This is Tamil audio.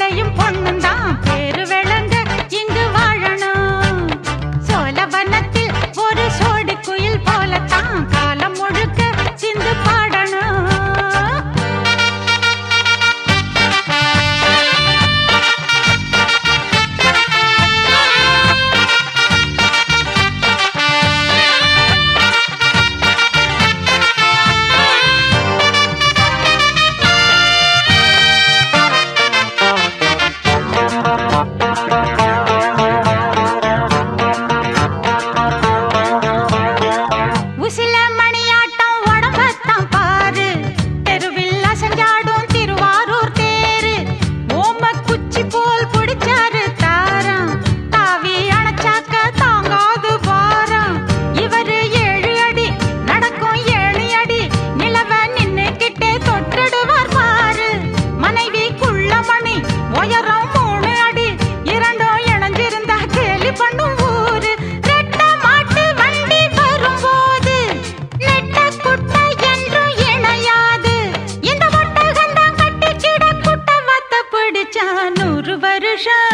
பிள்ளையும் பொண்ணும் தான் Show.